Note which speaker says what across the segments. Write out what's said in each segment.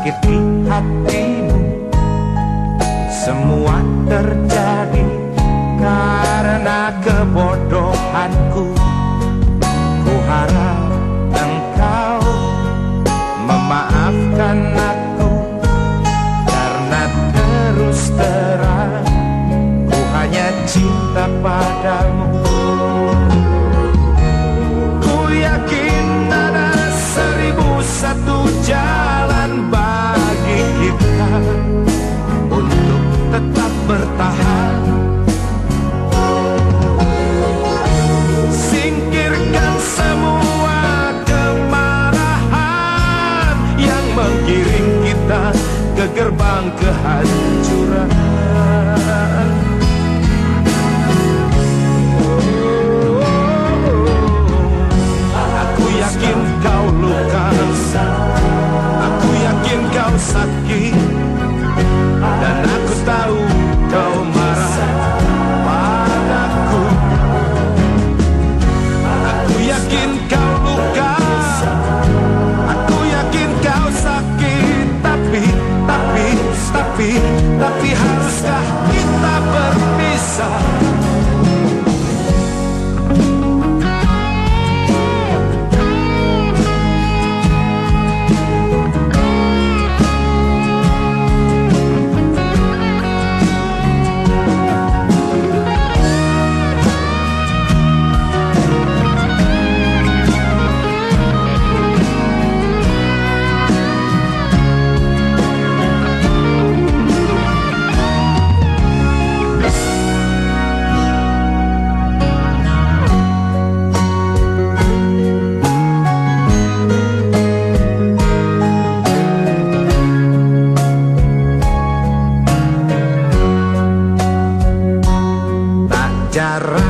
Speaker 1: sakiti hatimu. Semua terjadi karena kebodohanku. Ku harap engkau memaafkan aku Karena terus terang. Ku hanya cinta padamu ke gerbang kehancuran. Aku yakin kau luka Aku yakin kau sakit Dan aku tahu dará.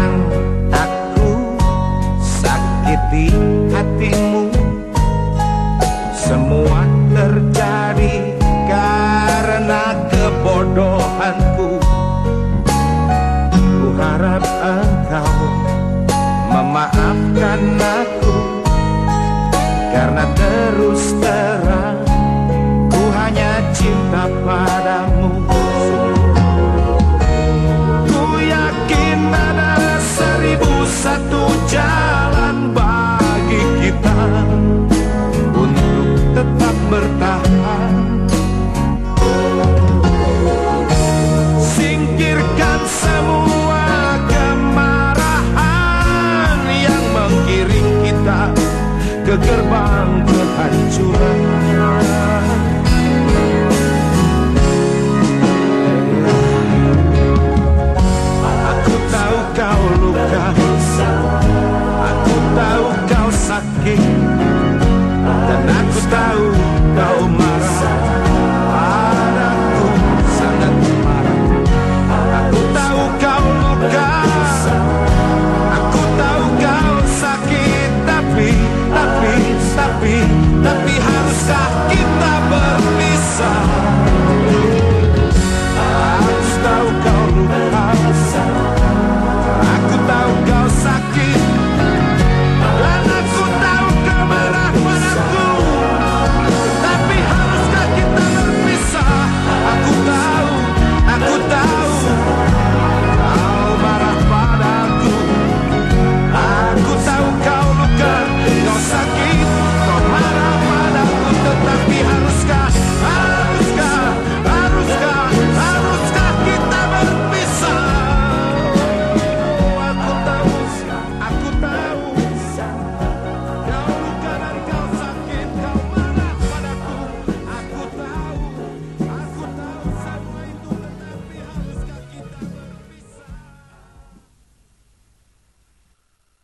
Speaker 1: Ke gerbang kehancuran.